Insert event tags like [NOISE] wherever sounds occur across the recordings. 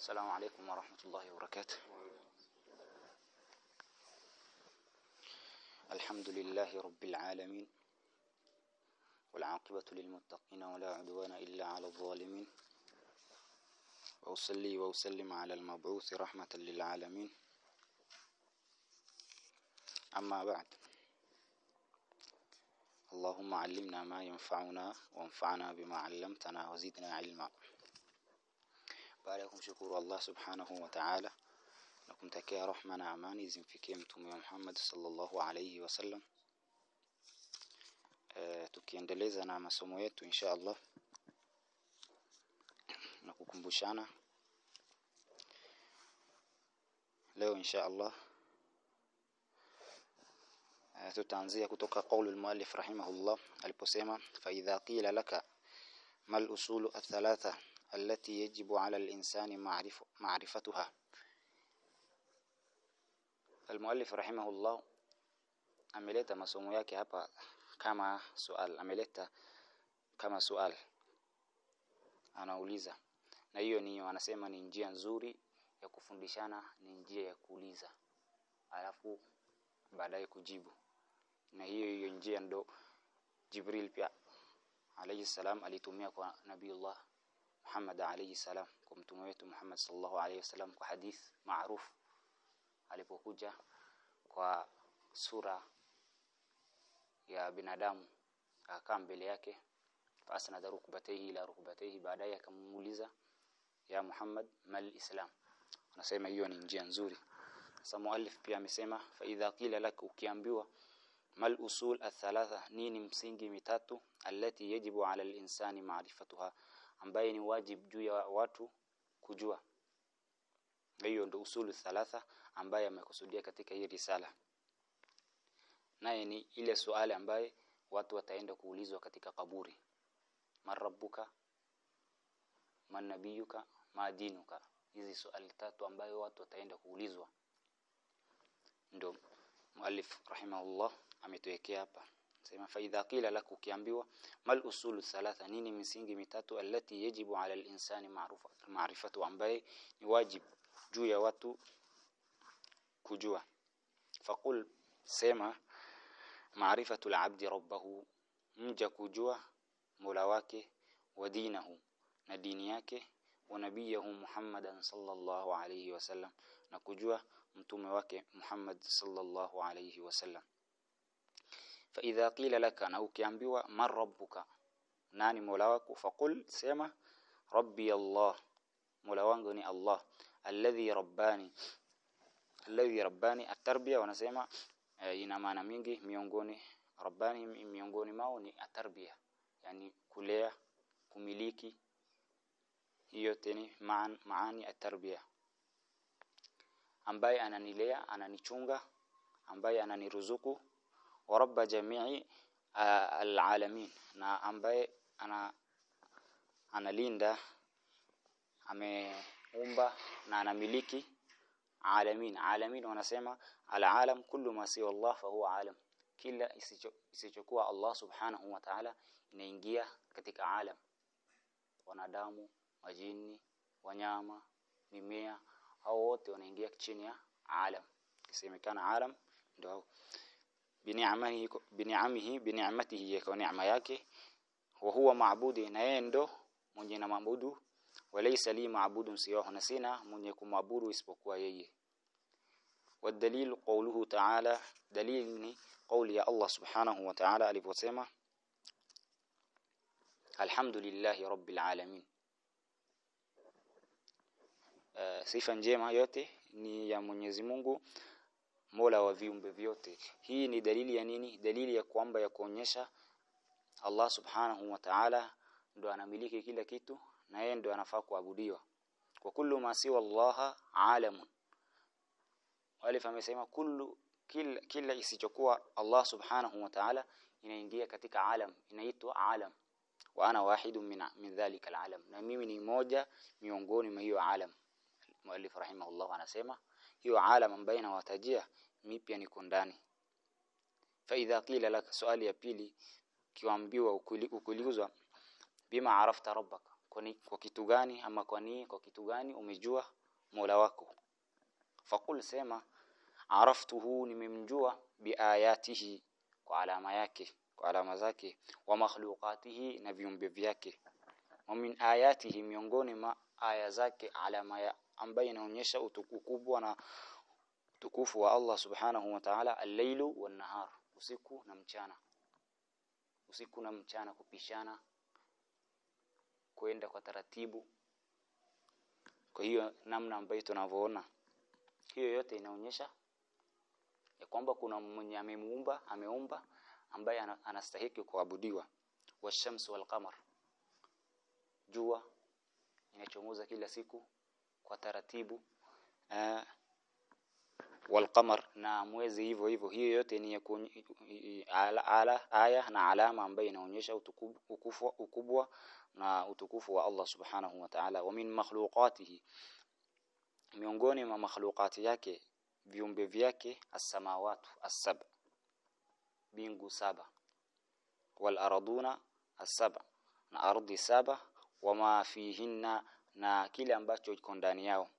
السلام عليكم ورحمة الله وبركاته. الحمد لله رب العالمين والعاقبة للمتقين ولا عدوان إلا على الظالمين. وأصلي وأسلم على المبعوث رحمة للعالمين. أما بعد اللهم علمنا ما ينفعنا وانفعنا بما علمتنا وزدنا علما. بعليكم شكر الله سبحانه وتعالى. لكم تكيا رحمة عماني زين في كيمة محمد صلى الله عليه وسلم. آه، تكيان أنا نعم سمويت إن شاء الله. نكوكم بشانا leo insha allah tutaanzia kutoka kauli almuallif rahimahullah aliposema fa فإذا قيل لك ما الأصول الثلاثة التي يجب على الإنسان معرف معرفتها المؤلف رحمه الله ameleta masomo yake hapa kama swali ameleta kama swali anauliza na hiyo ni wanasema ni njia nzuri ya kufundishana ni njia ya kuuliza alafu baadaye kujibu na hiyo hiyo njia ndo Jibril pia alayhi salam alitumia kwa Nabiullah Muhammad alayhi salam kwa mtume wetu Muhammad sallallahu alayhi wasallam kwa hadith maarufu alipokuja kwa sura ya binadamu akakaa mbele yake fasana rukbatayhi ila rukbatayhi baadaye akamuuliza ya Muhammad mal islam? Anasema hiyo ni njia nzuri. Sasa muallif pia amesema fa idha qila lak ukiambiwa mal usul athalatha nini msingi mitatu alati yajibu ala al-insani ma'rifatuha ambaye ni wajib juu ya watu kujua. Hiyo ndio usulu thalatha ambaye amekusudia katika hii risala. Naye ni ile swali ambaye watu wataenda kuulizwa katika kaburi. Marabbuka man nabiyuka ma dinuka. Hizi swali tatu ambayo watu wataenda kuulizwa. Ndio muallif rahimahullah ametuwekea hapa sema faidha qila lak ukiambiwa mal usulu thalatha nini misingi mitatu allati yajibu ala al-insani ma'rufa ma'rifatu ambaye ni wajib juu ya watu kujua. Faqul sema ma'rifatu al-'abdi rabbahu mja kujua mola wake wa dinahu na dini yake wa nabiyahu Muhammadan sallallahu alayhi wasallam na kujua mtume wake Muhammad sallallahu alayhi wasallam fa idha qila laka na ukiambiwa man rabbuka nani mola wako faqul sema rabbi allah mola wangu ni allah alladhi rabbani alladhi rabbani at-tarbiya wanasema e, ina maana mingi miongoni rabbani miongoni mao ni at-tarbiya yani kulea kumiliki hiyo tena maan, maani at-tarbiya ambaye ananilea ananichunga ambaye ananiruzuku wa rabba jamii alalamin. Na ambaye ana analinda ameumba na anamiliki alamin. Alamin wanasema alalam kullu ma siwa Allah fa huwa alam. Kila isichokuwa Allah subhanahu wa ta'ala inaingia katika alam. Wanadamu majini wanyama mimea au wote wanaingia chini ya alam. Kisemekana alam ndio bini'amihi bini'amihi bini'matihi yako neema yake wa huwa maabudi na yeye ndo mwenye na maabudu walaysa li maabudun siwahu na sina mwenye kumwabudu isipokuwa yeye والدليل قوله تعالى دليل قول يا الله سبحانه وتعالى aliposema alhamdulillahi rabbil alamin uh, sifa njema yote ni ya Mwenyezi Mungu Mola wa viumbe vyote. Hii ni dalili ya nini? Dalili ya kwamba ya kuonyesha Allah Subhanahu wa Ta'ala ndo anamiliki kila kitu na yeye ndo anafaa kuabudiwa. Kwa kullu ma siwa Allah alamun. Walif amesema kullu kila, kila isichokuwa Allah Subhanahu wa Ta'ala inaingia katika alam, inaitwa alam. Wa ana wahidun min min dhalika alalam. Na mimi ni moja miongoni mwa hiyo alam. Muallif rahimahullah anasema hiyo alam ambayo inawatajia mipya niko ndani fa idha qila lak swali ya pili kiwaambiwa ukulizwa bima arafta rabbaka kwani kwa kitu gani ama kwa nini kwa kitu gani umejua Mola wako? Faqul sema araftuhu nimemjua biayatihi kwa alama yake kwa alama zake wa makhluqatihi na viumbe vyake. Wa min ayatihi miongoni ma aya zake alama ya ambayo inaonyesha ukubwa na utukufu wa Allah subhanahu wa ta'ala al-lailu wan-nahar usiku na mchana. Usiku na mchana kupishana kwenda kwa taratibu. Kwa hiyo namna ambayo tunavyoona hiyo yote inaonyesha ya kwamba kuna mwenye amemuumba ameumba ambaye anastahili kuabudiwa. Washamsu walqamar jua inachomoza kila siku kwa taratibu uh, walqamar na mwezi hivyo hivyo. Hiyo yote ni ala, ala aya na alama ambayo inaonyesha utukufu ukubwa na utukufu wa Allah subhanahu wa ta'ala. Wa min makhluqatihi miongoni mwa makhluqati yake viumbe vyake as-samawati as-sab bingu saba. Wal arduna as-sab na ardhi saba. Wama fihinna na kile ambacho kiko ndani yao.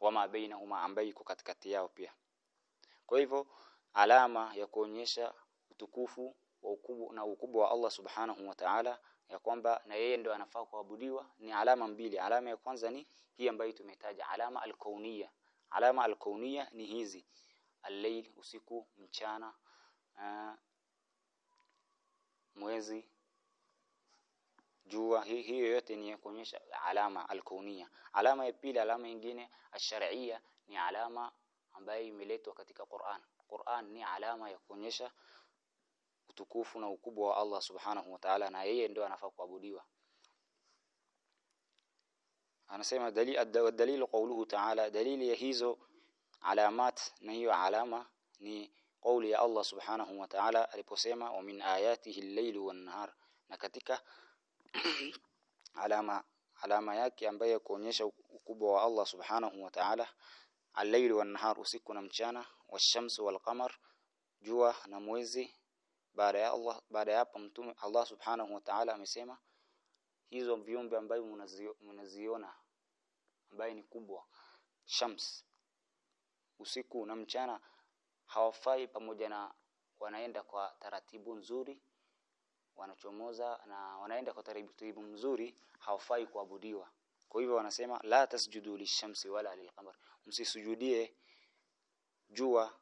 Wama bainahuma ambayo iko katikati yao pia. Kwa hivyo alama ya kuonyesha utukufu wa ukubwa na ukubwa wa Allah subhanahu wa ta'ala ya kwamba na yeye ndio anafaa kuabudiwa ni alama mbili. Alama ya kwanza ni hii ambayo tumetaja alama alkauniyya. Alama alkauniyya ni hizi. Al usiku mchana uh, mwezi jua hii hiyo yote ni kuonyesha alama alkaunia alama ya pili alama nyingine ash-shar'iyya ni alama ambayo imeletwa katika Qur'an. Qur'an ni alama ya kuonyesha utukufu na ukubwa wa Allah subhanahu wa ta'ala na yeye ndio anafaa kuabudiwa. Anasema dalili dalil qawluhu ta'ala dalili ya hizo alamat na hiyo alama ni kauli ya Allah subhanahu wa ta'ala aliposema wa min ayatihi al-layli wan-nahar. Na katika [CLEARS THROAT] alama alama yake ambayo kuonyesha ukubwa wa Allah subhanahu wa ta'ala. Al-layl wan-nahar usiku na mchana. Wash-shamsu wal-qamar jua na mwezi. Baada ya Allah baada ya hapo mtume Allah subhanahu wa ta'ala amesema hizo viumbe ambayo mnaziona ambaye ni kubwa shams usiku na mchana hawafai pamoja na wanaenda kwa taratibu nzuri wanachomoza na wanaenda kwa taratibu mzuri hawafai kuabudiwa. Kwa hivyo wanasema la tasjudu lishamsi wala lilqamar msisujudie jua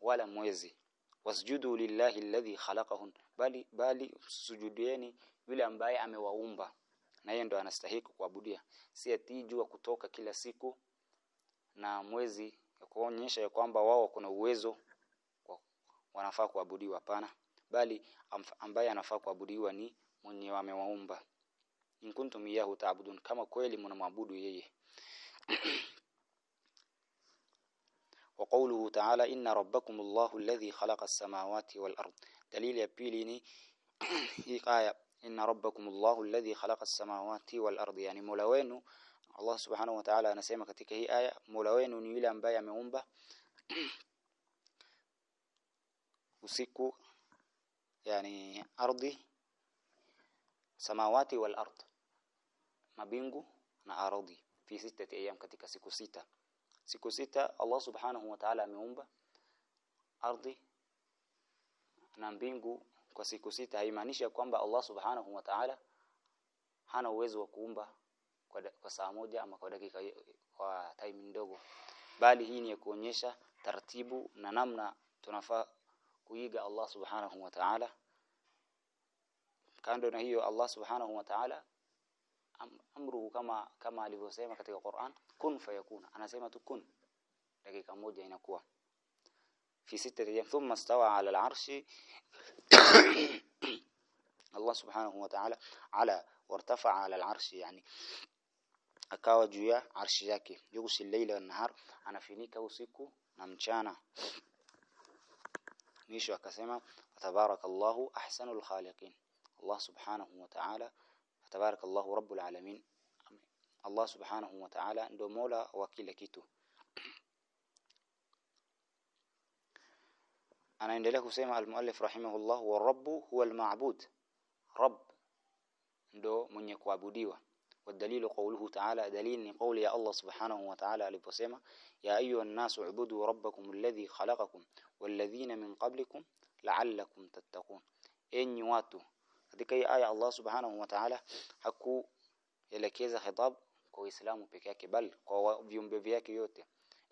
wala mwezi. Wasjudu lillahi alladhi khalaqahun. Bali bali sujudieni yule ambaye amewaumba. Na yeye ndo anastahili kuabudia. Si ati jua kutoka kila siku na mwezi kuonyesha ya kwamba wao kuna uwezo wanafaa kuabudiwa. Hapana bali ambaye anafaa kuabudiwa ni mwenye amewaumba in kuntum iyahu ta'budun kama kweli mnamwabudu yeye وقوله تعالى إن ربكم الله الذي خلق السماوات والأرض دليل inna rabbakum Allahu alladhi khalaqa as-samawati wal ardi yani mola wenu Allah subhanahu wa ta'ala anasema katika hii aya mola wenu ni yule ambaye ameumba usiku yani ardhi samawati wal ard mabingu na ardhi fi sitati ayyam katika siku sita. Siku sita Allah subhanahu wa ta'ala ameumba ardhi na mbingu kwa siku sita. Haimaanishi kwamba Allah subhanahu wa ta'ala hana uwezo wa kuumba kwa, kwa saa moja ama kwa dakika kwa time ndogo. Bali hii ni kuonyesha taratibu na namna tunafaa kuiga Allah subhanahu wa ta'ala kando na hiyo Allah subhanahu wa ta'ala amruhu kama kama alivyosema katika Qur'an kun fayakuna anasema tu kun dakika moja inakuwa fi sittati ayyam thumma stawa ala al-arshi Allah subhanahu wa ta'ala ala wartafa'a ala al-arshi yani akawa juu ya arshi yake yughsi al-layla wan-nahar anafinika usiku na mchana مشي وكسمة تبارك الله أحسن الخالقين. الله سبحانه وتعالى تبارك الله رب العالمين. الله سبحانه وتعالى دو مولا وكيل كيتو. أنا عند له سيمة المؤلف رحمه الله والرب هو المعبود. رب دو من يكوابوديوه والدليل قوله تعالى دليل قول يا الله سبحانه وتعالى لبسيما يا أيها الناس اعبدوا ربكم الذي خلقكم والذين من قبلكم لعلكم تتقون. إني واتو هذه كي آية الله سبحانه وتعالى حكو إلى كيزة خطاب كو إسلام بكاك. بل كو فيوم بفياك يوتي.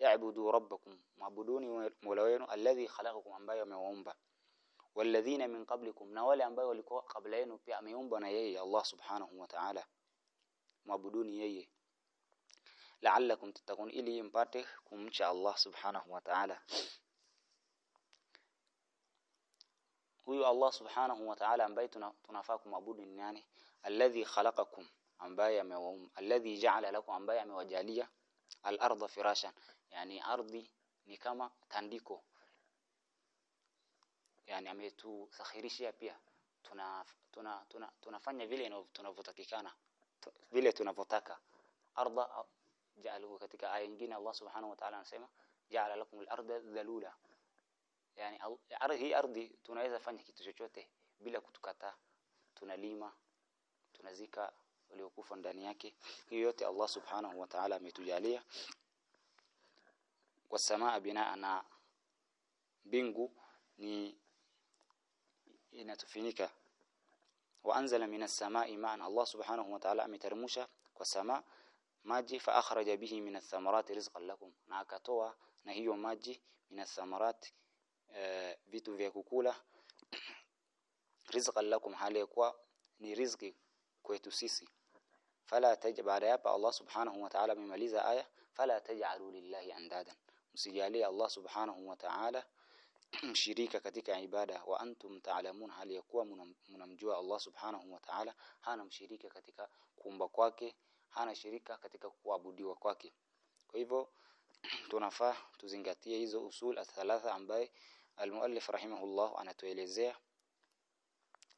اعبدوا ربكم معبدوني مولوينو الذي خلقكم أنبايا ومعومبا والذين من قبلكم نوالي أنبايا قبلينو قبلين بأميومبا نيي الله سبحانه وتعالى. Mwabuduni yeye. La'allakum tattaqun ili mpate kumcha Allah subhanahu wa ta'ala. Huyu Allah subhanahu wa ta'ala ambaye tunafaa kumwabudu ni nani? Alladhi khalaqakum ambaye amewaum alladhi ja'ala lakum ambaye amewajalia al-ardha firashan. Yani ardhi ni kama tandiko. Yani ametusakhirishia pia. Tuna tuna tuna tunafanya vile tunavyotakikana vile tunavyotaka. Arda jaaluhu katika aya nyingine Allah subhanahu wa ta'ala anasema ja'ala lakum al-ardha dhalula. Yani ardhi ardhi tunaweza fanya kitu chochote bila kutukata. Tunalima tunazika waliokufa ndani yake. Hiyo yote Allah subhanahu wa ta'ala ametujalia. Kwa samaa binaa na bingu ni inatufinika wa anzala minas samai ma'an. Allah subhanahu wa ta'ala ameteremsha kwa sama maji fa akhraja bihi minas thamarati rizqan lakum. Na akatoa na hiyo maji minas thamarati e, vitu vya kukula [CLEARS THROAT] rizqan lakum. Hali kwa ni riziki kwetu sisi. Fala taj baada ya Allah subhanahu wa ta'ala amemaliza aya fala taj'alu lillahi andadan. Msijalie Allah subhanahu wa ta'ala [CLEARS THROAT] mshirika katika ibada wa antum ta'lamun hali ya kuwa mnamjua Allah subhanahu wa ta'ala hana mshirika katika kuumba kwake hana shirika katika kuabudiwa kwake. Kwa hivyo [CLEARS THROAT] tunafaa tuzingatie hizo usul athalatha ambaye almuallif rahimahullah anatuelezea.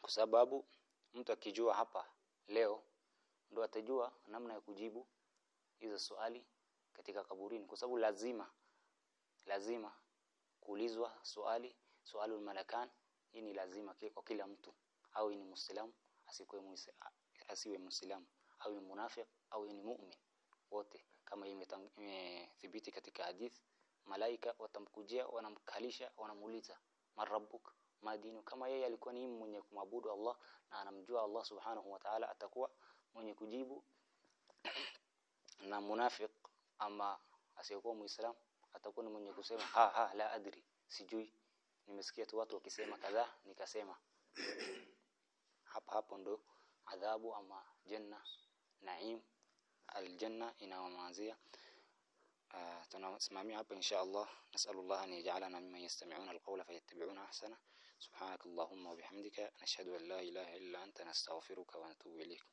Kwa sababu mtu akijua hapa leo ndo atajua namna ya kujibu hizo swali katika kaburini. Kwa sababu lazima lazima kuulizwa swali swalul malakan hii ni lazima kwa kila mtu. Au ni muislamu asikuwe asiwe muislamu au ni munafiq au ni mu'min. Wote kama imethibiti katika hadith malaika watamkujia wanamkalisha wanamuuliza marabbuk madinu kama yeye alikuwa ni mwenye kumwabudu Allah na anamjua Allah subhanahu wa ta'ala atakuwa mwenye kujibu. [COUGHS] Na munafiq ama asiyekuwa muislamu atakuwa mwenye kusema ha ha la adri sijui. Nimesikia tu watu wakisema kadhaa nikasema hapa hapo ndo adhabu ama janna naim aljanna inaoanzia تنسمعني تنسمعنا إن شاء الله نسأل الله أن يجعلنا ممن يستمعون القول فيتبعون أحسنه سبحانك اللهم وبحمدك نشهد أن لا إله إلا أنت نستغفرك ونتوب إليك